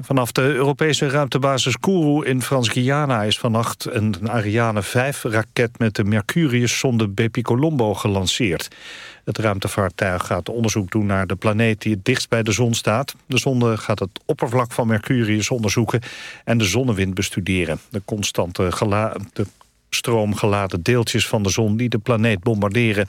Vanaf de Europese ruimtebasis Kourou in Frans-Guyana is vannacht een Ariane 5-raket met de Mercurius-zonde Bepicolombo gelanceerd. Het ruimtevaartuig gaat onderzoek doen naar de planeet die het dichtst bij de zon staat. De zonde gaat het oppervlak van Mercurius onderzoeken en de zonnewind bestuderen. De constante de stroomgeladen deeltjes van de zon die de planeet bombarderen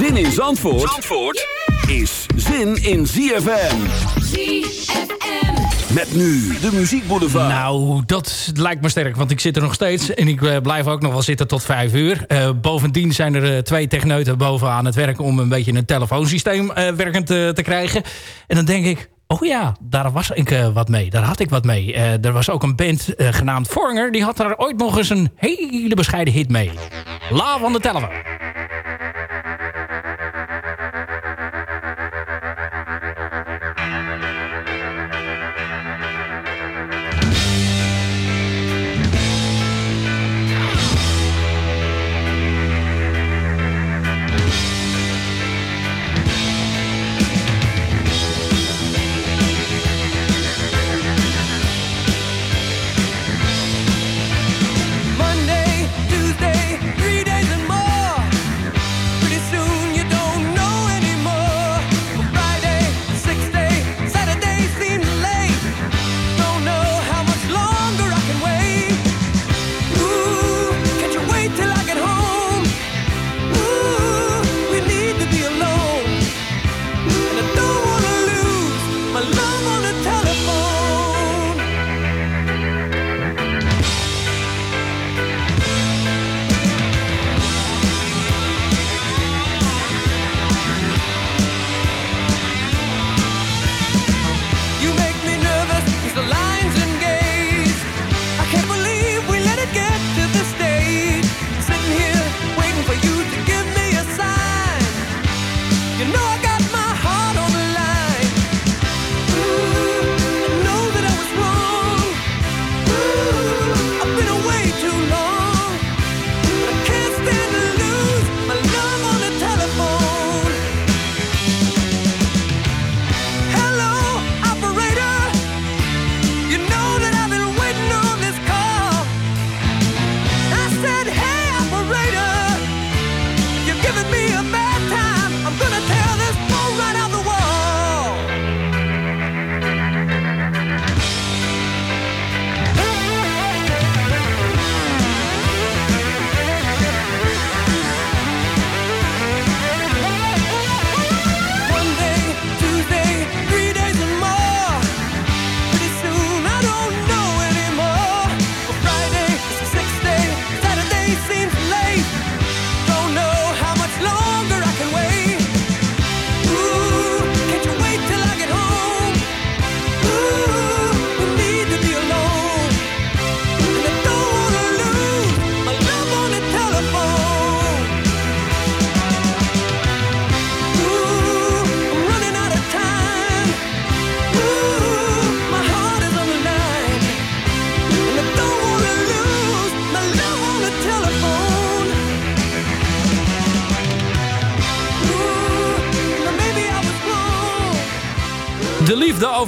Zin in Zandvoort, Zandvoort is zin in ZFM. ZFM. Met nu de muziekboulevard. Nou, dat lijkt me sterk, want ik zit er nog steeds. En ik uh, blijf ook nog wel zitten tot vijf uur. Uh, bovendien zijn er uh, twee techneuten boven aan het werk... om een beetje een telefoonsysteem werkend te krijgen. En dan denk ik, Oh ja, daar was ik uh, wat mee. Daar had ik wat mee. Uh, er was ook een band uh, genaamd Fornger. Die had daar ooit nog eens een hele bescheiden hit mee. La van de telefoon.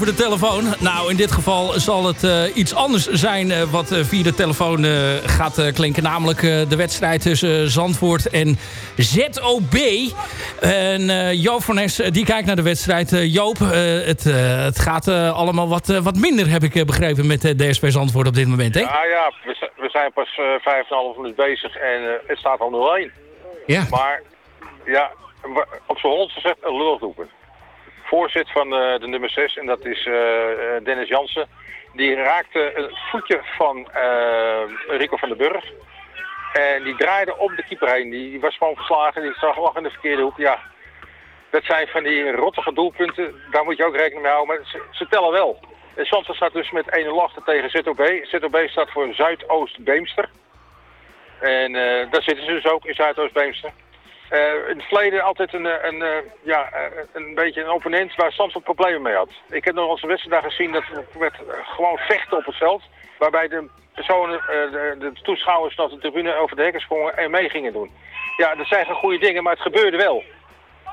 Over de telefoon. Nou, in dit geval zal het uh, iets anders zijn uh, wat uh, via de telefoon gaat klinken. Namelijk de wedstrijd tussen Zandvoort en ZOB. En Joop van Es, die kijkt naar de wedstrijd. Joop, het, het gaat allemaal wat, wat minder, heb ik begrepen, met DSP Zandvoort op dit moment, hè? Ja, ja, we, we zijn pas vijf en half minuut bezig en het staat al 0-1. Ja. Maar, ja, op zo'n hond gezegd, een voorzit van de, de nummer 6. En dat is eh, eh, Dennis Jansen. Die raakte het voetje van eh, Rico van den Burg. En die draaide op de keeper heen. Die was gewoon verslagen. Die zag lag in de verkeerde hoek. Ja, dat zijn van die rottige doelpunten. Daar moet je ook rekening mee houden. Maar ze, tellen wel. En staat dus met 1-0 achter tegen ZOB. ZOB staat voor Zuidoost-Beemster. En daar zitten ze dus ook in Zuidoost-Beemster. Uh, in het verleden altijd een, eh, een, uh, ja, een beetje een opponent waar Zandvoort problemen mee had. Ik heb nog een wedstrijd gezien dat werd gewoon vechten op het veld. Waarbij de personen, de, toeschouwers naar de tribune over de hekken sprongen en mee gingen doen. Ja, dat zijn geen goede dingen, maar het gebeurde wel.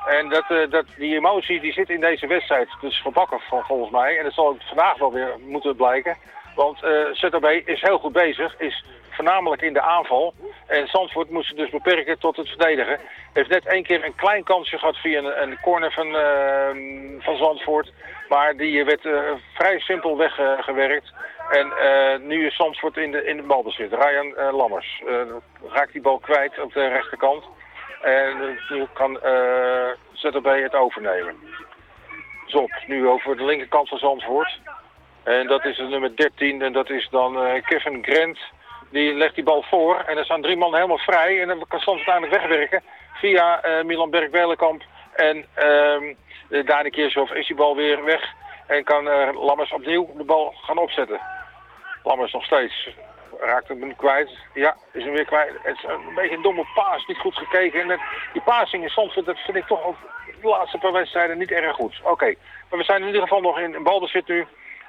En dat, dat, die emotie die zit in deze wedstrijd dus gebakken volgens mij. En dat zal vandaag wel weer moeten blijken. Want ZOB is heel goed bezig, is voornamelijk in de aanval. En Zandvoort moest zich dus beperken tot het verdedigen. Heeft net één keer een klein kansje gehad via een, een corner van, uh, van Zandvoort. Maar die werd uh, vrij simpel weggewerkt. en nu is Zandvoort in de, in de balbezit. Ryan Lammers raakt die bal kwijt op de rechterkant. En nu kan ZOB het overnemen. Zop, nu over de linkerkant van Zandvoort. En dat is nummer 13 en dat is dan Kevin Grant. Die legt die bal voor en er staan drie man helemaal vrij. En dan kan soms uiteindelijk wegwerken via uh, Milan Berg-Welenkamp. En uh, Dani Kirchhoff is die bal weer weg. En kan uh, Lammers opnieuw de bal gaan opzetten. Lammers nog steeds. Raakt hem kwijt. Ja, is hem weer kwijt. Het is een beetje een domme paas. Niet goed gekeken. En die passing in soms vind ik toch ook de laatste paar wedstrijden niet erg goed. Oké, maar we zijn in ieder geval nog in balbezit nu.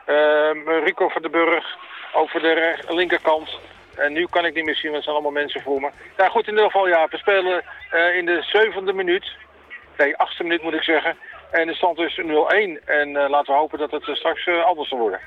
Uh, Rico van den Burg over de linkerkant. En nu kan ik niet meer zien, want er zijn allemaal mensen voor me. Nou goed, in ieder geval ja, we spelen uh, in de zevende minuut. Nee, achtste minuut moet ik zeggen. En de stand is 0-1. En uh, laten we hopen dat het straks uh, anders zal worden.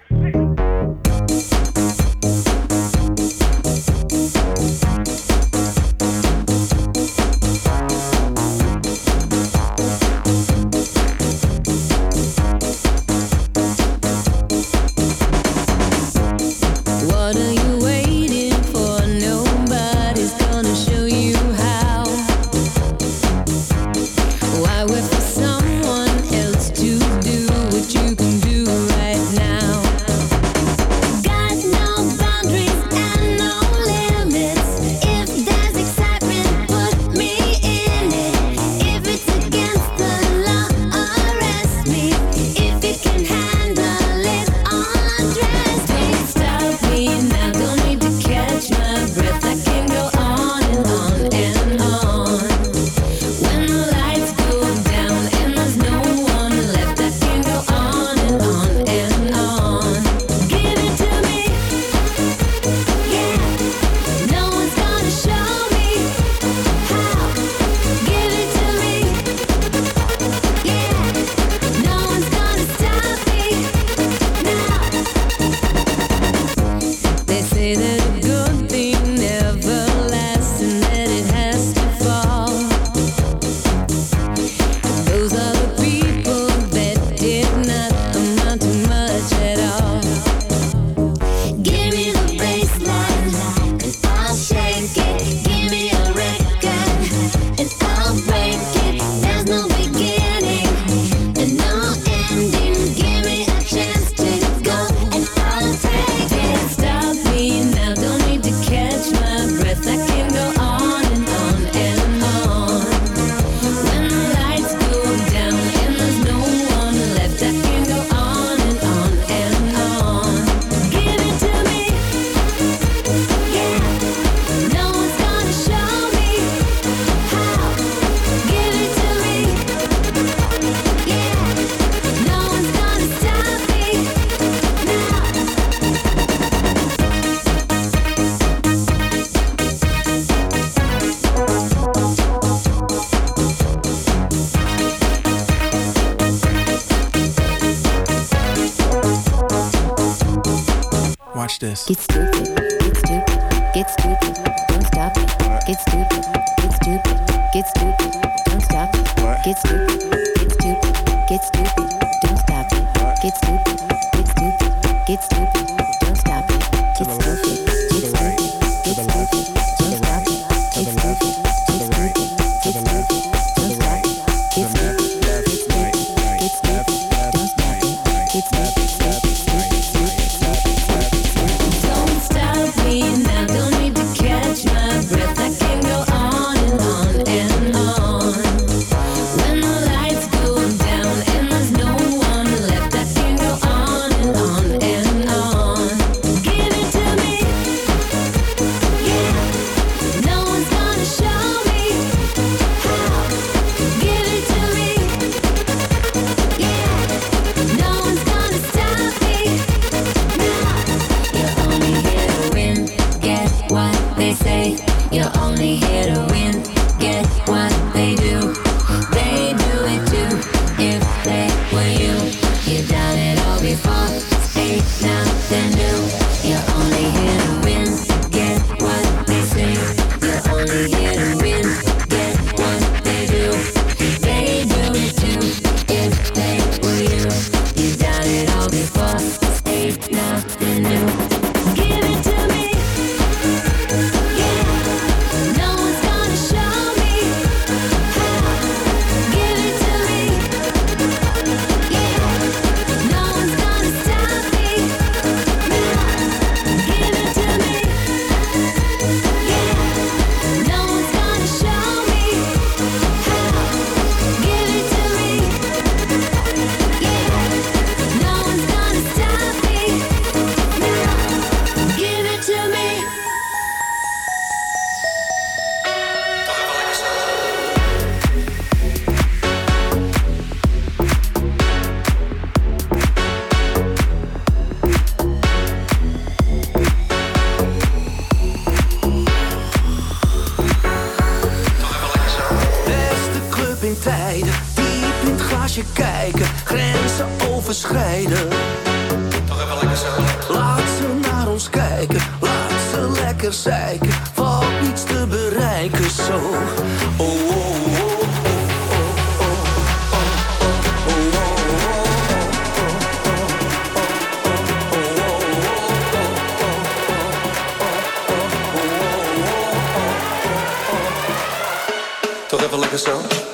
Business. Toch even lekker zo.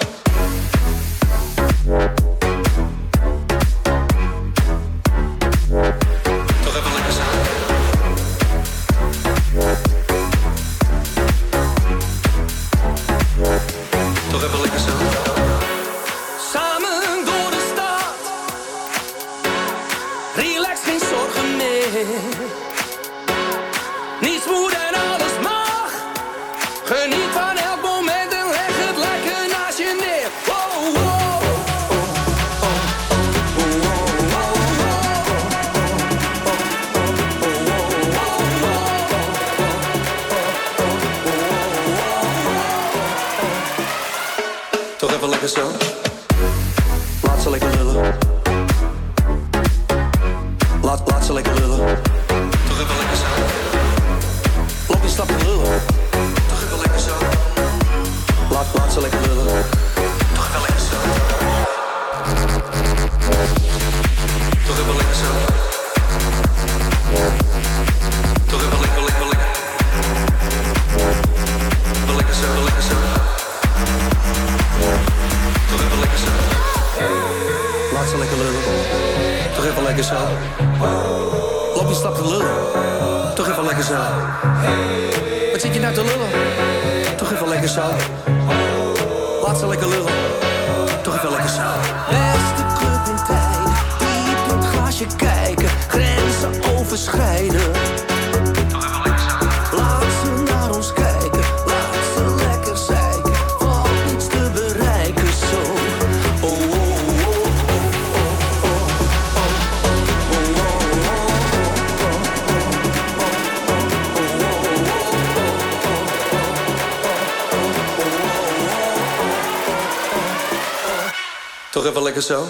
Toch even lekker zo?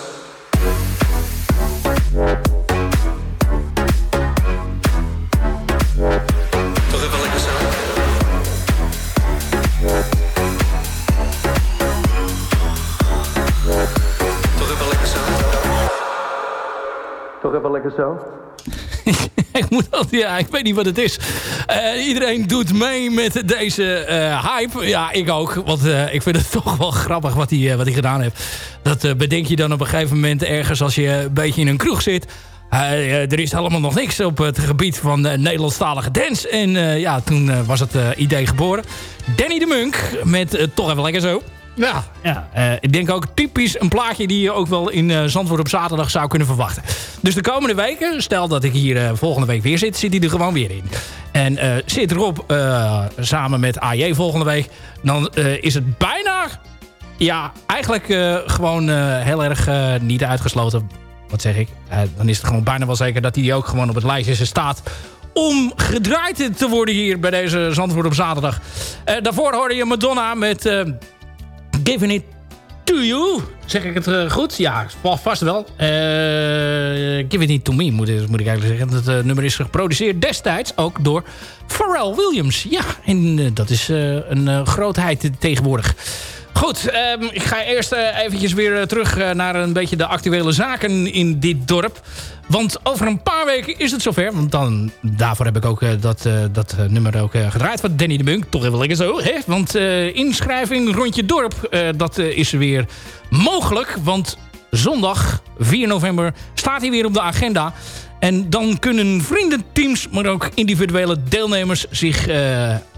Toch even lekker zo? Toch even lekker zo? Toch even lekker zo? ik moet ja, ik weet niet wat het is. Eh, iedereen doet mee met deze eh, hype. Ja, ik ook. Want eh, ik vind het toch wel grappig wat hij wat hij gedaan heeft. Dat bedenk je dan op een gegeven moment ergens als je een beetje in een kroeg zit. er is helemaal nog niks op het gebied van Nederlandstalige dance. En ja, toen was het idee geboren. Danny de Munk met Toch even lekker zo. Ja, ja. Uh, ik denk ook typisch een plaatje die je ook wel in uh, Zandvoort op zaterdag zou kunnen verwachten. Dus de komende weken, stel dat ik hier uh, volgende week weer zit, zit hij er gewoon weer in. En zit erop samen met AJ volgende week, dan is het bijna, ja, eigenlijk gewoon heel erg niet uitgesloten. Wat zeg ik? dan is het gewoon bijna wel zeker dat hij ook gewoon op het lijstje staat om gedraaid te worden hier bij deze Zandvoort op zaterdag. daarvoor hoorde je Madonna met Giving It To You. Zeg ik het goed? Ja, vast wel. Give It To Me, moet, moet ik eigenlijk zeggen. Uh, nummer is geproduceerd destijds ook door Pharrell Williams. Ja, en dat is een grootheid tegenwoordig. Goed, um, ik ga eerst uh, eventjes weer terug naar een beetje de actuele zaken in dit dorp. Want over een paar weken is het zover. Want dan, daarvoor heb ik ook uh, dat, uh, dat nummer ook gedraaid van Danny de Munk. Toch even lekker zo. Hè? Want inschrijving rondje dorp, dat is weer mogelijk. Want zondag 4 november staat hij weer op de agenda. En dan kunnen vriendenteams, maar ook individuele deelnemers zich Mm,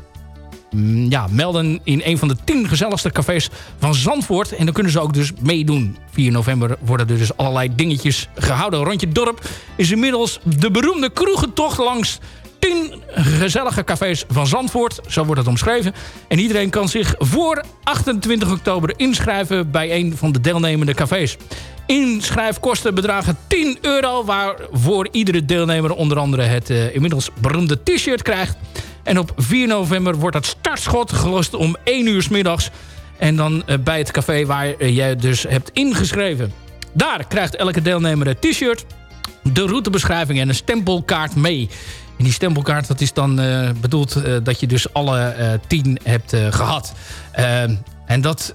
ja, melden in een van de tien gezelligste cafés van Zandvoort. En dan kunnen ze ook dus meedoen. 4 november worden er dus allerlei dingetjes gehouden. Rondje dorp is inmiddels de beroemde kroegentocht langs 10 gezellige cafés van Zandvoort. Zo wordt het omschreven. En iedereen kan zich voor 28 oktober inschrijven bij een van de deelnemende cafés. Inschrijfkosten bedragen 10 euro... waarvoor iedere deelnemer onder andere het uh, inmiddels beroemde t-shirt krijgt... En op 4 november wordt het startschot gelost om 1 uur s middags. En dan eh, bij het café waar eh, jij dus hebt ingeschreven. Daar krijgt elke deelnemer een t-shirt, de routebeschrijving en een stempelkaart mee. En die stempelkaart dat is dan uh, bedoeld dat je dus alle uh, tien hebt gehad. en dat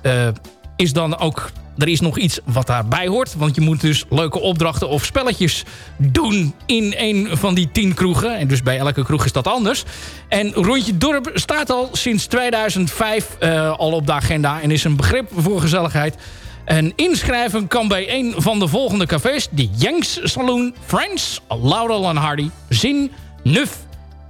is dan ook er is nog iets wat daarbij hoort. Want je moet dus leuke opdrachten of spelletjes doen in een van die tien kroegen. En dus bij elke kroeg is dat anders. En Rondje Dorp staat al sinds 2005 uh, al op de agenda. En is een begrip voor gezelligheid. En inschrijven kan bij een van de volgende cafés. De Yanks Saloon, Friends, Laurel en Hardy, Zin, Nuf,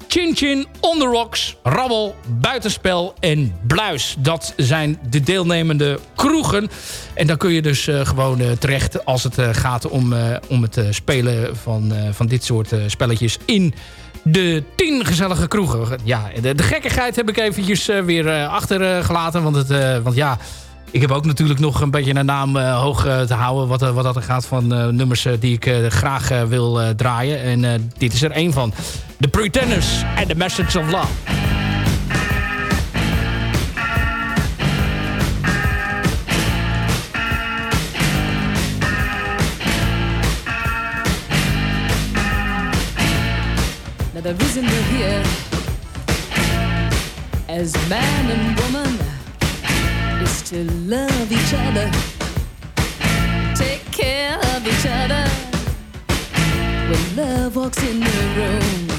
Chin Chin, On The Rocks, Rabbel, Buitenspel en Bluis. Dat zijn de deelnemende kroegen. En daar kun je dus uh, gewoon uh, terecht als het uh, gaat om, om het spelen van, van dit soort spelletjes in de tien gezellige kroegen. Ja, de, de gekkigheid heb ik eventjes weer achtergelaten. Want, het, want ja... Ik heb ook natuurlijk nog een beetje een naam uh, hoog uh, te houden... wat, uh, wat dat er gaat van nummers die ik graag wil draaien. En dit is er één van. The Pretenders and the Message of Love. Reason we're here as man and woman to love each other, take care of each other. When love walks in the room,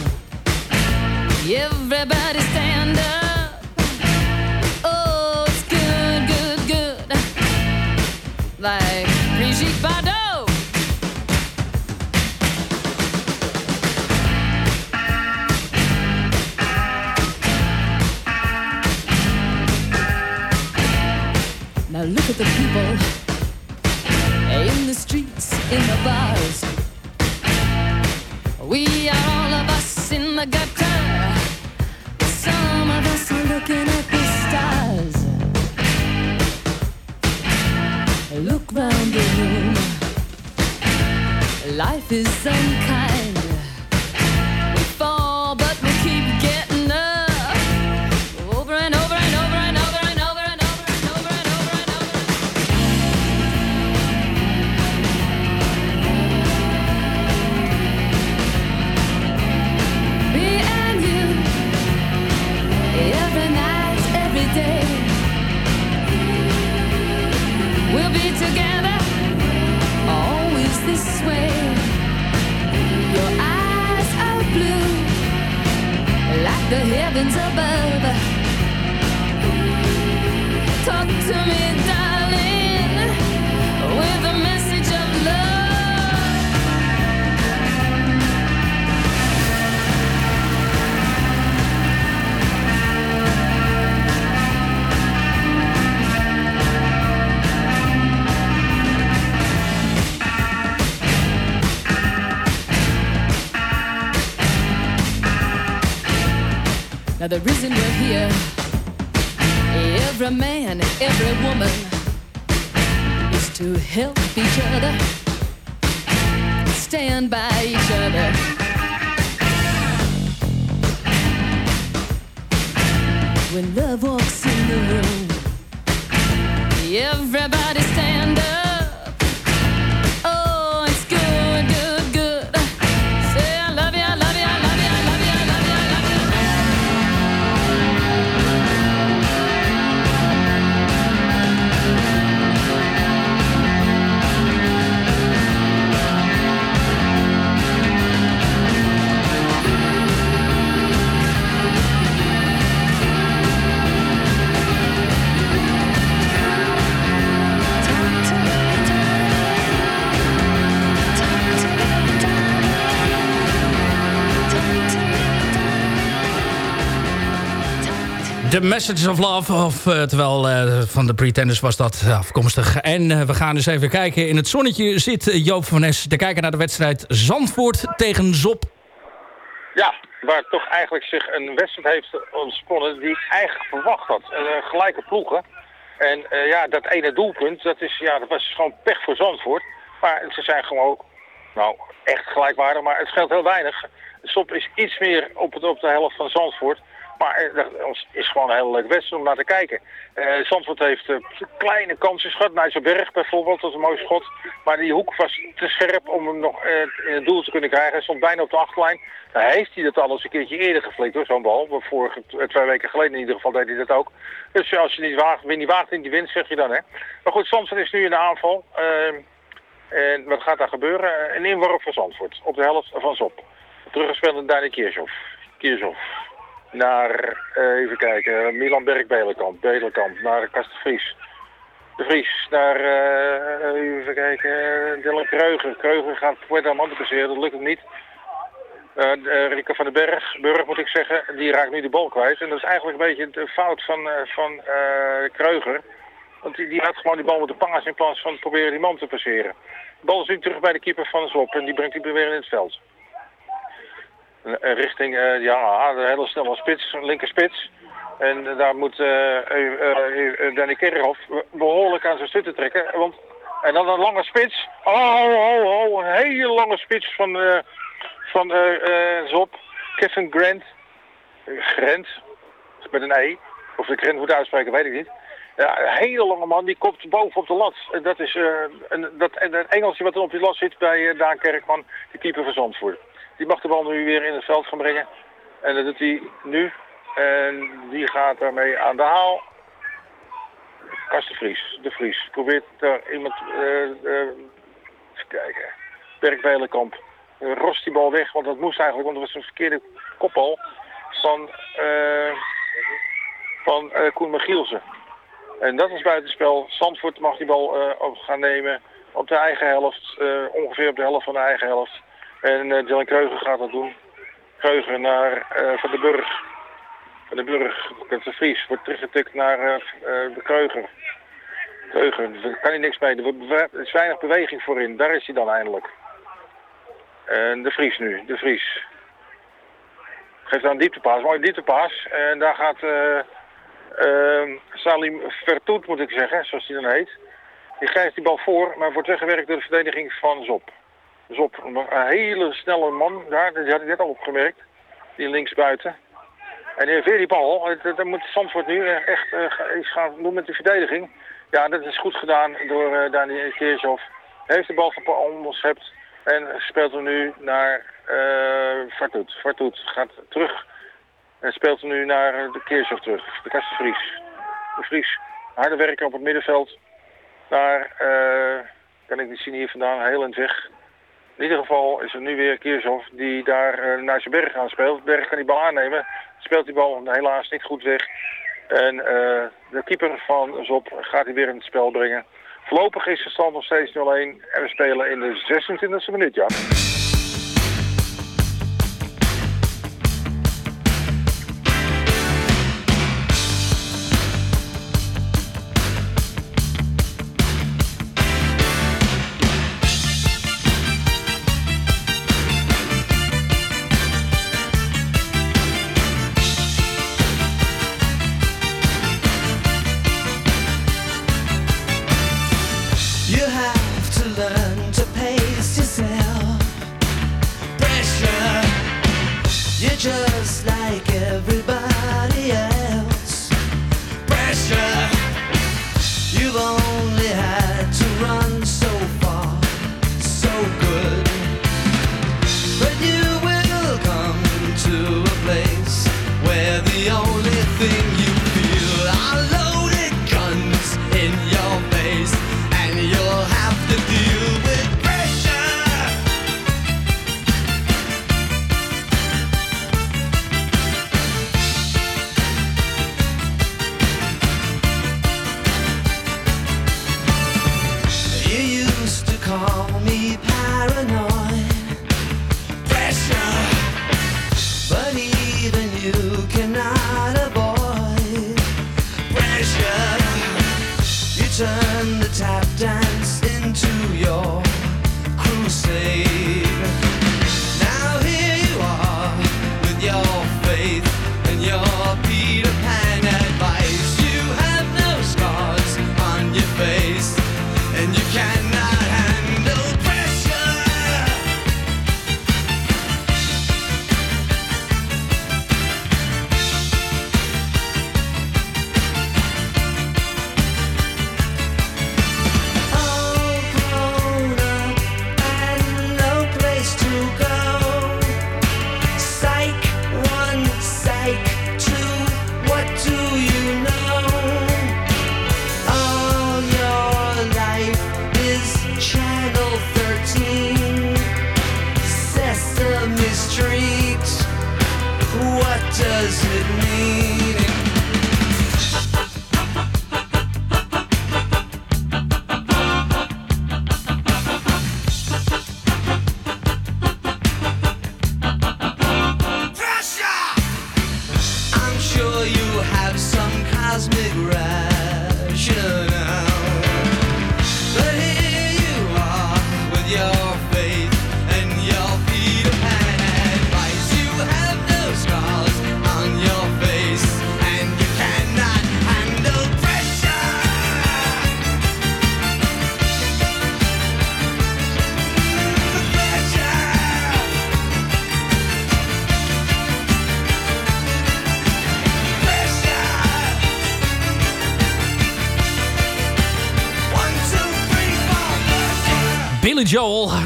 everybody stand up. Oh, it's good, good, good. Like Now look at the people in the streets, in the bars. We are all of us in the gutter. Some of us are looking at the stars. Look round the room. Life is unkind. the heavens above. Talk to me. The reason we're here, every man, every woman, is to help each other, stand by each other. When love walks in the room, everybody stand up. The Message of Love, of, eh, terwijl eh, van de Pretenders was dat afkomstig. En eh, we gaan dus even kijken. In het zonnetje zit eh, Joop van Nes te kijken naar de wedstrijd Zandvoort tegen Zop. Ja, waar toch eigenlijk zich een wedstrijd heeft ontsponnen die ik eigenlijk verwacht had. Gelijke ploegen. En eh, ja, dat ene doelpunt, dat, is, ja, dat was gewoon pech voor Zandvoort. Maar ze zijn gewoon, nou, echt gelijkwaardig, maar het scheelt heel weinig. Sop is iets meer op, het, op de helft van Zandvoort. Maar eh, dat is gewoon een hele leuke wedstrijd om naar te kijken. Eh Zandvoort heeft eh, kleine kansen gehad. Nijsselberg bijvoorbeeld, dat is een mooi schot. Maar die hoek was te scherp om hem nog in het doel te kunnen krijgen. Hij stond bijna op de achterlijn. Dan heeft hij dat al eens een keertje eerder geflikt hoor, zo'n bal. Vorige, twee weken geleden in ieder geval deed hij dat ook. Dus als je niet waagt, win niet waagt in die winst, zeg je dan hè. Maar goed, Zandvoort is nu in de aanval. Ehm, en wat gaat daar gebeuren? Een inworp van Zandvoort op de helft van Zop. Teruggespeeld naar Dani Kiershoff. Kiershoff naar, eh, even kijken, Milan Berg-Belenkamp. Belenkamp naar Kast de Vries. De naar, eh, even kijken, Dylan Kreuger. Kreuger gaat Puerto Amante passeren, dat lukt hem niet. Eh uh, van den Berg, Burg moet ik zeggen, die raakt nu de bal kwijt. En dat is eigenlijk een beetje de fout van, eh, van eh, Kreuger. Want die, die had gewoon die bal met de in plaats van proberen die man te passeren. De bal is nu terug bij de keeper van Zop en die brengt hij weer in het veld. Richting eh, ja, de hele snelle spits, linker spits. En eh, daar moet eh, Danny Kerkhoff behoorlijk aan zijn stutten trekken. Want, en dan een lange spits. Oh, oh, oh, een hele lange spits van, van Zop. Kevin Grant. Grant, met een E. Of de Grant moet uitspreken, weet ik niet. Ja, een hele lange man, die komt boven op de lat. En dat is een, dat, en Engelsje wat er op die lat zit bij eh, Daan Kerkman, de keeper van Zandvoort. Die mag de bal nu weer in het veld gaan brengen. En dat doet hij nu. En die gaat daarmee aan de haal. Kast de Vries. De Vries. Probeert daar iemand... eh, even kijken. Berk Belenkamp. Eh, rost die bal weg, want dat moest eigenlijk, want het was een verkeerde kopbal van, eh van Koen Michielsen. En dat is buitenspel. Zandvoort mag die bal op gaan nemen op de eigen helft. ongeveer op de helft van de eigen helft. En eh Dylan Kreuger gaat dat doen. Kreuger naar eh, Van de Burg. Van de Burg, de Vries, wordt teruggetikt naar eh, de Kreuger. Kreuger, daar kan hij niks mee. Er, is weinig beweging voorin. Daar is hij dan eindelijk. En de Vries nu, de Vries. Geeft dan een dieptepaas, mooie dieptepaas. En daar gaat eh, eh, Salim Vertoet, moet ik zeggen, zoals hij dan heet. Die geeft die bal voor, maar wordt weggewerkt door de verdediging van Zop. Zop, een hele snelle man daar, die had ik net al opgemerkt. Die linksbuiten. En weer die bal. Dat moet Zandvoort nu eh, echt eh, iets gaan doen met de verdediging. Ja, dat is goed gedaan door eh Daniel Keershoff. Heeft de bal onderschept en speelt hem nu naar Vartoet. Vartoet gaat terug en speelt hem nu naar de Keershoff terug. De Kast de Vries. De Vries, harde werken op het middenveld. Naar, eh, kan ik niet zien hier vandaan, heel in het weg. In ieder geval is er nu weer Keershoff die daar eh, naar zijn berg aan speelt. Berg kan die bal aannemen. Speelt die bal helaas niet goed weg. En eh, de keeper van Zop gaat hij weer in het spel brengen. Voorlopig is de stand nog steeds 0-1 en we spelen in de 26e minuut, ja. me.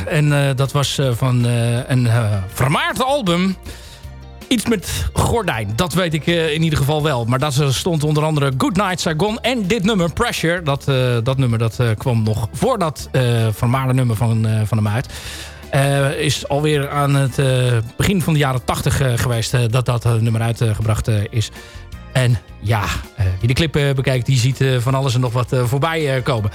En eh, dat was eh, van eh, een vermaard album. Iets met gordijn. Dat weet ik in ieder geval wel. Maar dat stond onder andere Good Night Saigon. En dit nummer Pressure. Dat, dat nummer dat, kwam nog voor dat vermaarde nummer van, van hem uit. Eh, is alweer aan het begin van de jaren 80 eh, geweest... dat dat nummer uitgebracht is. En ja, eh, wie de clip eh, bekijkt, die ziet eh, van alles en nog wat voorbij komen.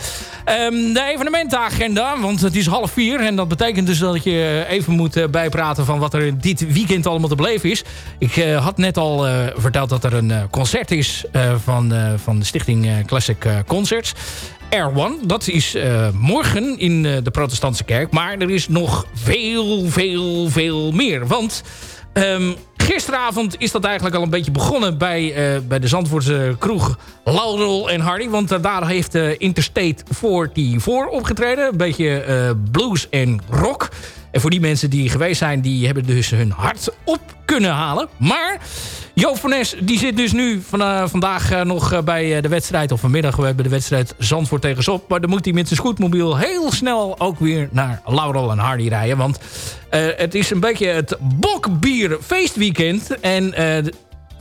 Ehm, de evenementenagenda, want het is half vier. En dat betekent dus dat je even moet bijpraten van wat er dit weekend allemaal te beleven is. Ik had net al verteld dat er een concert is van, van de stichting Classic Concerts. R1, dat is morgen in de protestantse kerk. Maar er is nog veel, veel, veel meer. Want ehm, gisteravond is dat eigenlijk al een beetje begonnen... bij, eh, bij de Zandvoortse kroeg Laurel en Hardy. Want eh, daar heeft eh, Interstate 44 opgetreden. Een beetje blues en rock. En voor die mensen die geweest zijn... die hebben dus hun hart op kunnen halen. Maar Joop van Nes die zit dus nu van, eh, vandaag eh, nog eh, bij de wedstrijd... of vanmiddag bij de wedstrijd Zandvoort tegen Zop. Maar dan moet hij met zijn scootmobiel heel snel ook weer naar Laurel en Hardy rijden. Want het is een beetje het bokbier feestweekend. En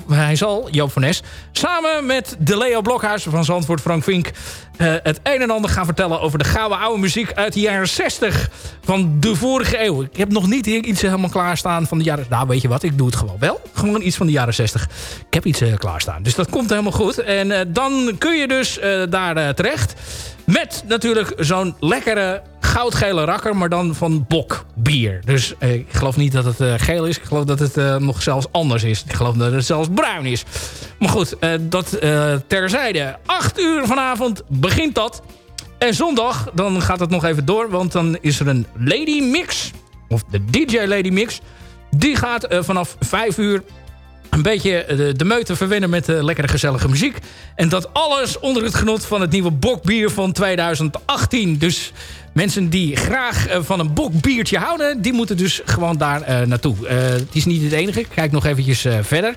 hij zal, Joop van Nes, samen met de Leo Blokhuis van Zandvoort, Frank Vink... eh, het een en ander gaan vertellen over de gouden oude muziek uit de jaren 60 van de vorige eeuw. Ik heb nog niet iets helemaal klaarstaan van de jaren... Nou, weet je wat, ik doe het gewoon wel. Gewoon iets van de jaren 60. Ik heb iets eh, klaarstaan, dus dat komt helemaal goed. En eh, dan kun je dus daar terecht met natuurlijk zo'n lekkere goudgele rakker, maar dan van bokbier. Dus eh, ik geloof niet dat het eh, geel is. Ik geloof dat het eh, nog zelfs anders is. Ik geloof dat het zelfs bruin is. Maar goed, eh, dat terzijde. 8 uur vanavond begint dat. En zondag, dan gaat het nog even door. Want dan is er een Lady Mix. Of de DJ Lady Mix. Die gaat vanaf 5 uur een beetje de, de meute verwennen met de lekkere gezellige muziek. En dat alles onder het genot van het nieuwe bokbier van 2018. Dus mensen die graag eh, van een bokbiertje houden... die moeten dus gewoon daar eh, naartoe. Eh, het is niet het enige. Ik Kijk nog eventjes verder.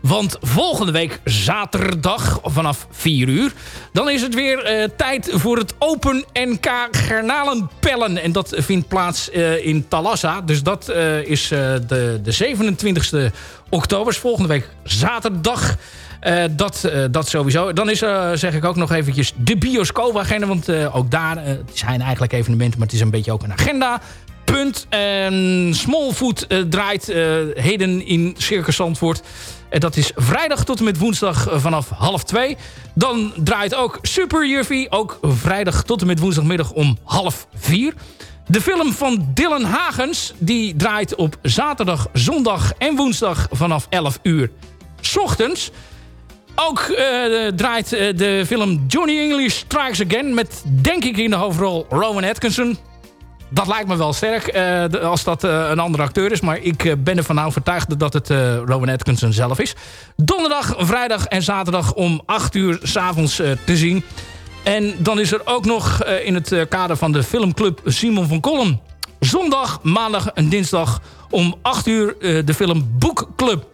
Want volgende week zaterdag vanaf 4 uur... dan is het weer tijd voor het Open NK Garnalenpellen. En dat vindt plaats in Talassa. Dus dat is de, de 27e oktober. is Volgende week zaterdag... Eh, dat, eh, dat sowieso. Dan is er, zeg ik ook nog eventjes de bioscoopagenda. Want eh, ook daar eh, zijn eigenlijk evenementen, maar het is een beetje ook een agenda. Punt. Smallfoot eh, draait eh, heden in Circus Zandvoort. En dat is vrijdag tot en met woensdag eh, vanaf half twee. Dan draait ook Super Juffy. Ook vrijdag tot en met woensdagmiddag om half vier. De film van Dylan Hagens die draait op zaterdag, zondag en woensdag vanaf 11 uur. ochtends. Ook eh, draait eh, de film Johnny English Strikes Again... met, denk ik, in de hoofdrol Rowan Atkinson. Dat lijkt me wel sterk eh, als dat een andere acteur is. Maar ik ben ervan overtuigd dat het Rowan Atkinson zelf is. Donderdag, vrijdag en zaterdag om 8 uur s'avonds avonds te zien. En dan is er ook nog in het kader van de filmclub Simon van Kolm... zondag, maandag en dinsdag om 8 uur de film Boekclub.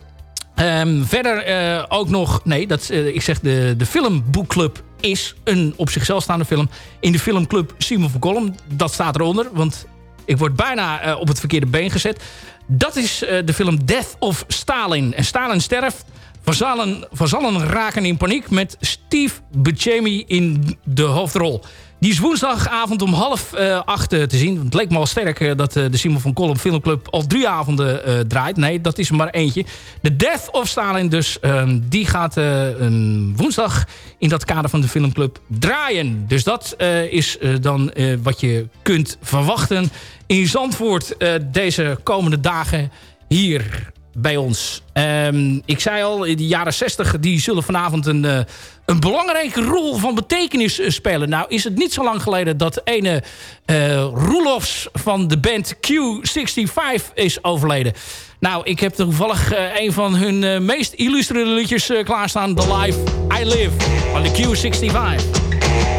Ehm, verder eh, ook nog... Nee, dat, eh, ik zeg de, de filmboekclub is een op zichzelf staande film. In de filmclub Simon van Kolm. Dat staat eronder, want ik word bijna eh, op het verkeerde been gezet. Dat is de film Death of Stalin. En Stalin sterft. Vazallen, vazallen raken in paniek met Steve Buscemi in de hoofdrol. Die is woensdagavond om half uh, acht eh, te zien. Het leek me al sterk eh, dat de Simon van Kolm Filmclub al drie avonden draait. Nee, dat is er maar eentje. The Death of Stalin dus, ehm, die gaat een woensdag in dat kader van de Filmclub draaien. Dus dat is dan wat je kunt verwachten in Zandvoort deze komende dagen hier bij ons. Ehm, ik zei al, in de jaren 60 die zullen vanavond een, een belangrijke rol van betekenis eh, spelen. Nou is het niet zo lang geleden dat ene uh, Roelofs van de band Q65 is overleden. Nou, ik heb toevallig uh, een van hun meest illustre liedjes klaarstaan. The Life I Live van de Q65.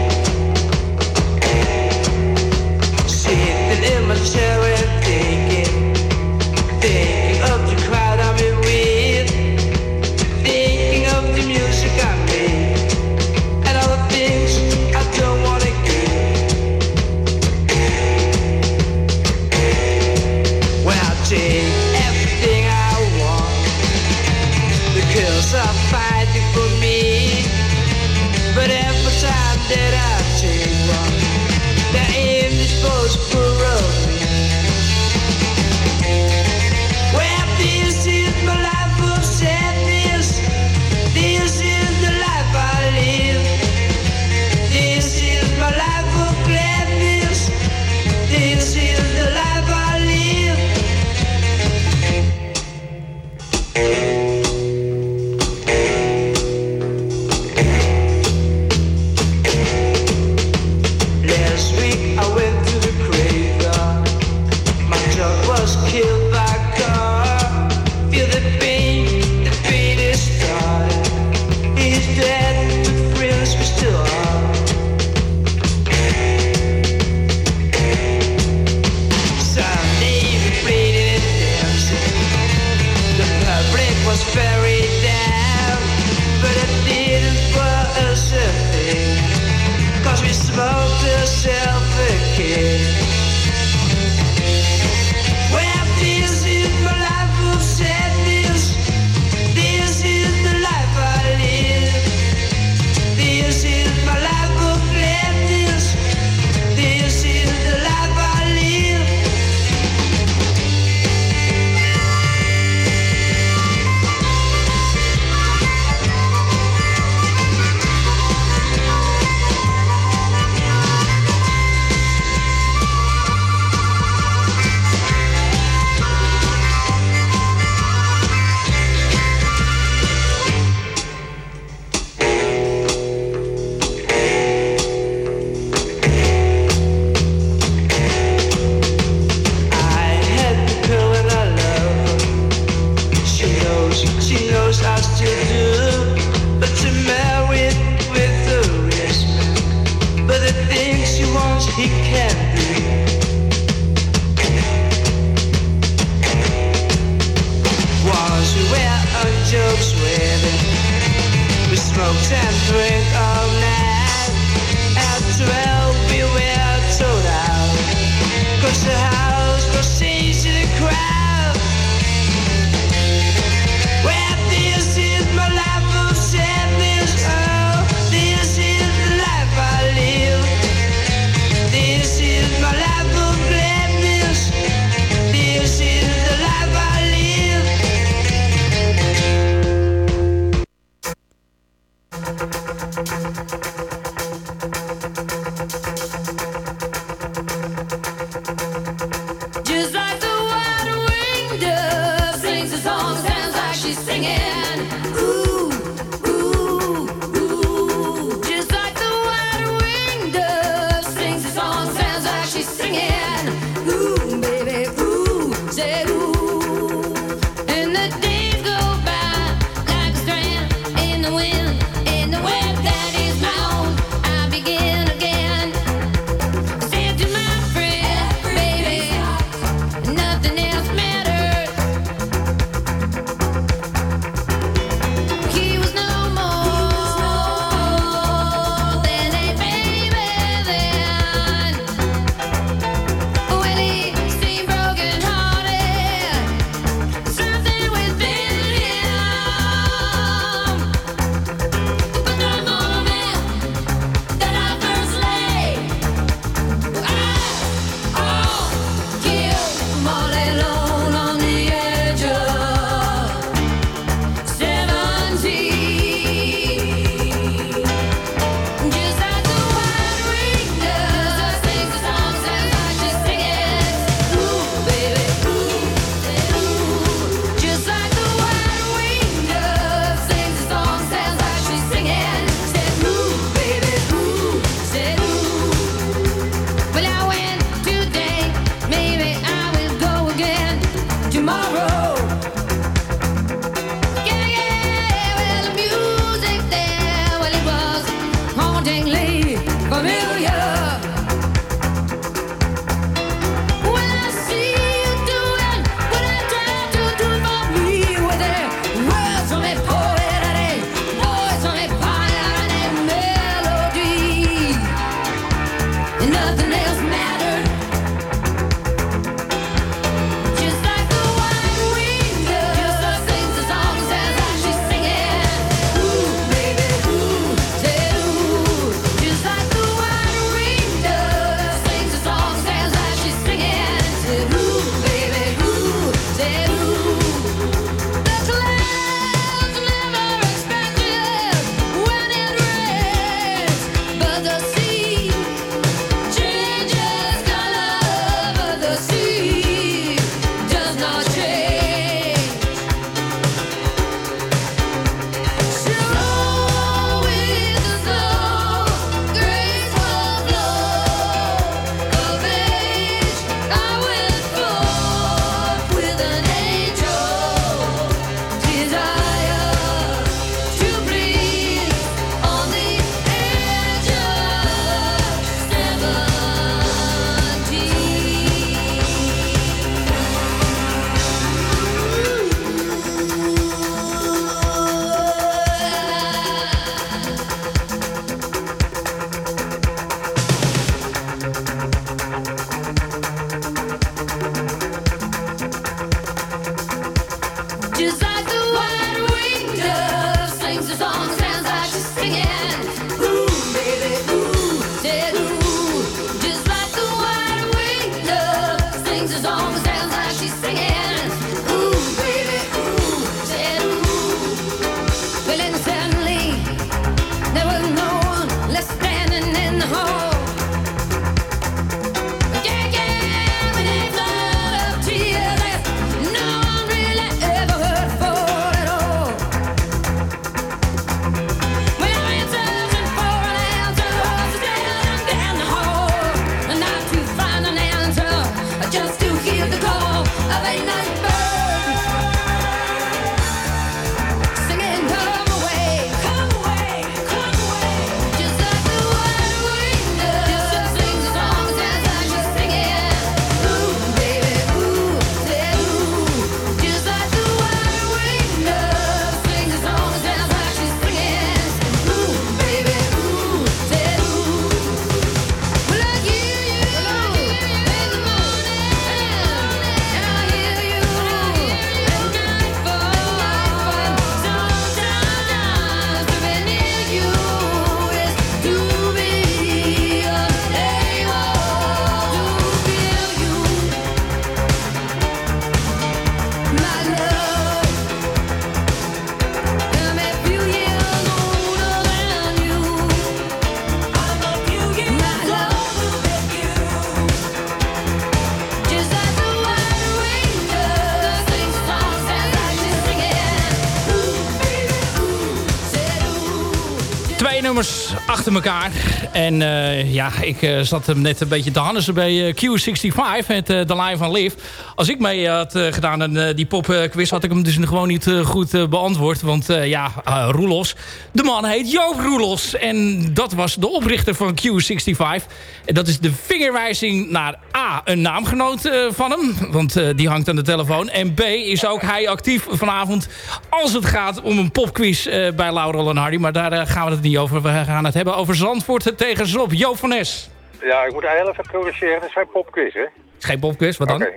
Elkaar. En eh, ja, ik eh, zat hem net een beetje te hannissen bij eh, Q65 met de line van Liv. Als ik mee had eh, gedaan aan die popquiz had ik hem dus gewoon niet eh, goed eh, beantwoord. Want eh, ja, eh, Roelos, de man heet Joop Roelos. En dat was de oprichter van Q65. En dat is de vingerwijzing naar A, een naamgenoot eh, van hem. Want eh, die hangt aan de telefoon. En B, is ook hij actief vanavond als het gaat om een popquiz eh, bij Laurel en Hardy. Maar daar eh, gaan we het niet over. We gaan het hebben over Zandvoort tegen Zop. Joop van Nes. Ja, ik moet heel even corrigeren. Het is geen popquiz, hè? Het is geen popquiz, wat dan?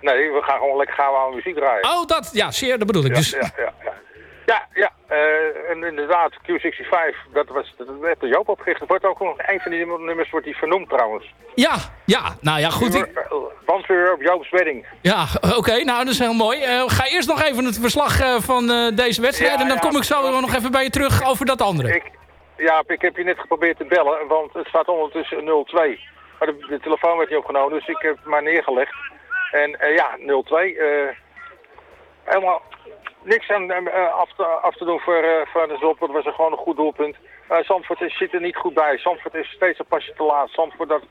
Nee, we gaan gewoon lekker gaan we aan muziek draaien. Oh, dat, ja, zeer, dat bedoel ik. Ja, dus, ja, ja, ja. Ja, ja. eh, en inderdaad, Q65, dat, was, dat werd door Joop opgericht. Er wordt ook nog een van die nummers wordt die vernoemd trouwens. ja, ja, nou ja, goed. ik- Want weer op Joop's wedding. ja, oké, nou dat is heel mooi. Eh, ga eerst nog even het verslag eh, van eh, deze wedstrijd. Ja, en dan kom ik zo nog even bij je terug over dat andere. Ik, ja, ik heb je net geprobeerd te bellen, want het staat ondertussen 0-2. Maar de, de telefoon werd niet opgenomen, dus ik heb maar neergelegd. En eh, ja, 0-2. eh, helemaal niks aan eh, af, te, af te doen voor, de Zop. Dat was een gewoon een goed doelpunt. Zandvoort is, zit er niet goed bij. Zandvoort is steeds een pasje te laat. Zandvoort dat,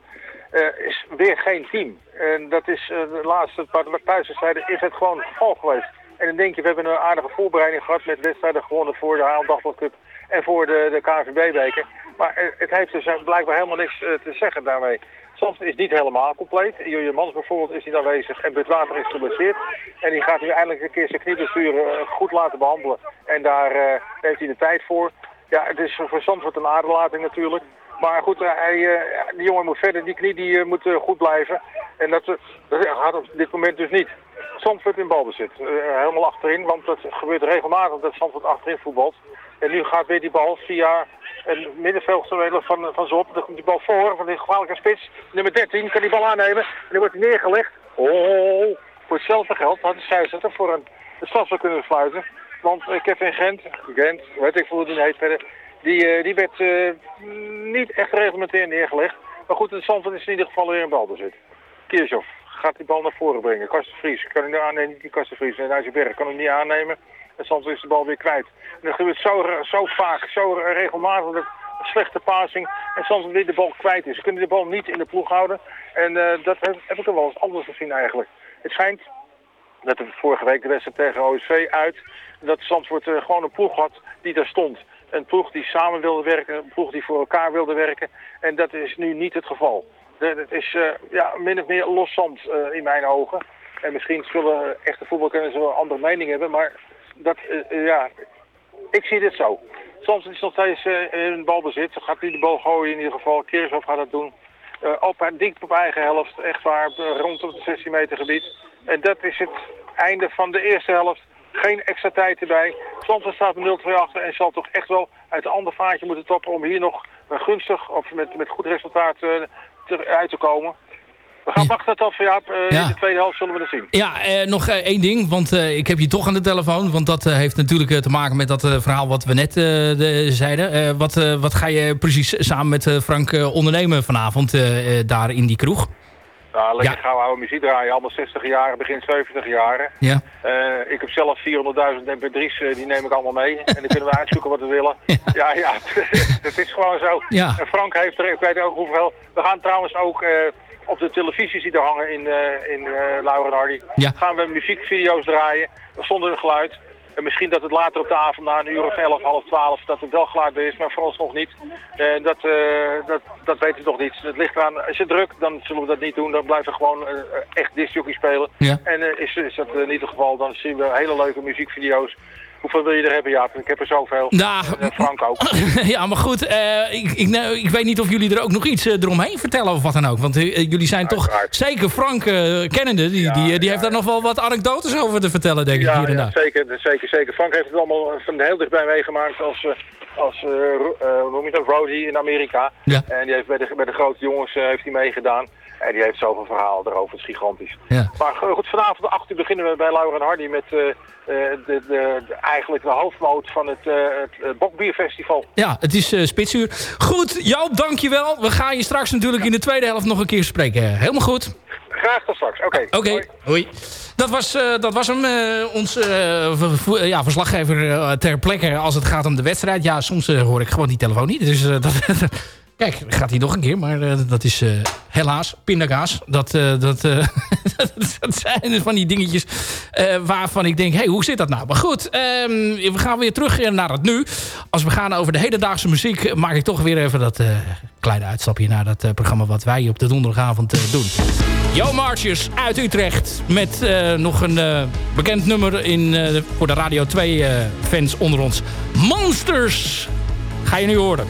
is weer geen team. En dat is eh, de laatste thuiswedstrijden is het gewoon het geval geweest. En dan denk je, we hebben een aardige voorbereiding gehad met wedstrijden gewonnen voor de Haal Cup en voor de, de KNVB-beker. Maar het heeft dus eh, blijkbaar helemaal niks eh, te zeggen daarmee. Zandvoort is niet helemaal compleet. Jurje Mans bijvoorbeeld is niet aanwezig en Butwater is geblesseerd. En die gaat nu eindelijk een keer zijn knieblessure eh, goed laten behandelen. En daar heeft hij de tijd voor. Ja, het is voor Zandvoort een aderlating natuurlijk. Maar goed, hij, die jongen moet verder, die knie die, moet goed blijven. En dat, dat gaat op dit moment dus niet. Zandvoort in balbezit, helemaal achterin, want dat gebeurt regelmatig dat Zandvoort achterin voetbalt. En nu gaat weer die bal via een middenveldspeler van, van Zop, dan komt die bal voor, van die gevaarlijke spits. Nummer 13 kan die bal aannemen en dan wordt neergelegd. Oh, voor hetzelfde geld had de scheidsrechter voor een, strafsel kunnen sluiten. Want uh, Kevin Gent, Gent, weet ik hoe die heet verder, die, eh, die werd eh, niet echt reglementair neergelegd. Maar goed, het Zandvoort is in ieder geval weer in balbezit. Kirchhoff gaat die bal naar voren brengen. Karsten Vries kan hij niet aannemen, die Vries, nee, Berg kan hem niet aannemen. En Zandvoort is de bal weer kwijt. En dat gebeurt zo, zo vaak, zo regelmatig een slechte passing en Zandvoort weer de bal kwijt is. Ze kunnen de bal niet in de ploeg houden. En eh, dat heb, ik er wel eens anders gezien eigenlijk. Het schijnt dat er vorige week de wedstrijd tegen OSV uit, dat Zandvoort eh, gewoon een ploeg had die daar stond. Een ploeg die samen wilde werken, een ploeg die voor elkaar wilde werken. En dat is nu niet het geval. Het is eh, ja, min of meer los zand eh, in mijn ogen. En misschien zullen echte voetbalkenners wel een andere mening hebben, maar dat, eh, eh, ja, ik zie dit zo. Soms is nog steeds eh, in balbezit. Ze gaat nu de bal gooien in ieder geval. Keershoff gaat dat doen. Eh, op, dik op eigen helft, echt waar, eh, rond op het 16 meter gebied. En dat is het einde van de eerste helft. Geen extra tijd erbij. Soms staat met 0-2 achter en zal toch echt wel uit een ander vaartje moeten toppen om hier nog eh, gunstig of met, met goed resultaat eh, te- uit te komen. We gaan wachten tot eh, Ja. in de tweede helft zullen we het zien. Ja, eh, nog eh, één ding, want ik heb je toch aan de telefoon. Want dat heeft natuurlijk te maken met dat verhaal wat we net de- zeiden. Wat, wat ga je precies samen met Frank ondernemen vanavond daar in die kroeg? Nou, lekker gauw oude muziek draaien. Allemaal 60 jaren, begin 70 jaren. Ja. Ik heb zelf 400.000 mp3's, eh, die neem ik allemaal mee. En dan kunnen we uitzoeken wat we willen. Ja, ja, het is gewoon zo. Ja. En Frank heeft er, ik weet ook hoeveel. We gaan trouwens ook op de televisies die er hangen in, eh in Laura en Hardy, Ja. gaan we muziekvideo's draaien zonder geluid. En misschien dat het later op de avond, na een uur of 11, half 12, dat het wel geluid is, maar voor ons nog niet. Eh, dat, dat, dat weten we nog niet. Het ligt eraan, is het druk, dan zullen we dat niet doen. Dan blijven we gewoon echt discjockey spelen. Ja. En is, is dat niet het geval, dan zien we hele leuke muziekvideo's. Hoeveel wil je er hebben, Jaap? Ik heb er zoveel. Nou, En, eh, Frank ook. ja, maar goed, eh, ik, ik, nou, ik weet niet of jullie er ook nog iets eh, eromheen vertellen of wat dan ook. Want jullie zijn toch, zeker Frank kennende, die, die, die heeft daar nog wel wat anekdotes over te vertellen, denk ik, hier en ja daar. zeker, zeker, zeker. Frank heeft het allemaal van heel dichtbij meegemaakt als, als dat, roadie in Amerika. Ja. En die heeft bij de, bij de grote jongens heeft hij meegedaan. En die heeft zoveel verhalen erover, het is gigantisch. Ja. Maar go- goed, vanavond om 8 uur beginnen we bij Laura en Hardy met eh, eh, de, de, de- eigenlijk de hoofdmoot van het, eh het Bokbierfestival. Ja, het is spitsuur. Goed, Joop, dankjewel. We gaan je straks natuurlijk in de tweede helft nog een keer spreken. Helemaal goed. Graag tot straks. Oké. Oké, hoi. Dat was, dat was hem, eh, ons ja, verslaggever ter plekke als het gaat om de wedstrijd. Ja, soms hoor ik gewoon die telefoon niet. Dus dat, kijk, gaat hij nog een keer. Maar eh, dat is eh, helaas pindakaas. Dat, eh, dat, eh, dat zijn van die dingetjes waarvan ik denk... Hey, hoe zit dat nou? Maar goed, ehm, we gaan weer terug naar het nu. Als we gaan over de hedendaagse muziek... maak ik toch weer even dat kleine uitstapje naar dat programma... wat wij op de donderdagavond doen. Jo Marches uit Utrecht met nog een bekend nummer in, voor de Radio 2 eh, fans onder ons. Monsters ga je nu horen.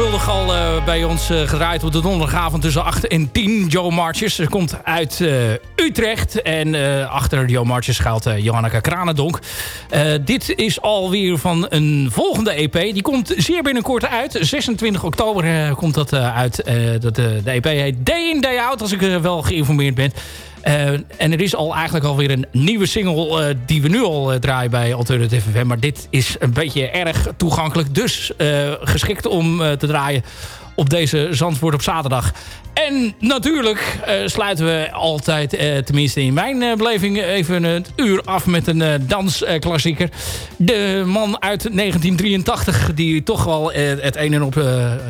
Veelvuldig al eh, bij ons eh, gedraaid op de donderdagavond tussen 8 en 10. Joe Marches komt uit eh, Utrecht. En achter Joe Marches schuilt uh, Johanneke Kranendonk. Dit is alweer van een volgende EP. Die komt zeer binnenkort uit. 26 oktober komt dat uit. Dat, de EP heet Day in Day Out, als ik wel geïnformeerd ben. Uh, en er is al eigenlijk alweer een nieuwe single uh, die we nu al uh, draaien bij Alternative FM. Maar dit is een beetje erg toegankelijk. Dus geschikt om te draaien op deze Zandvoort op zaterdag. En natuurlijk sluiten we altijd, tenminste in mijn beleving, even het uur af met een dansklassieker. De man uit 1983 die toch wel het een en op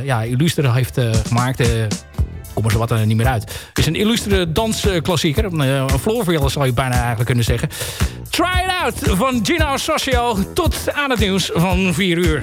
ja, illuster heeft gemaakt komen ze wat er niet meer uit. Is een illustere dansklassieker. Uh, een floorviller zou je bijna eigenlijk kunnen zeggen. Try It Out van Gino Socio tot aan het nieuws van 4 uur.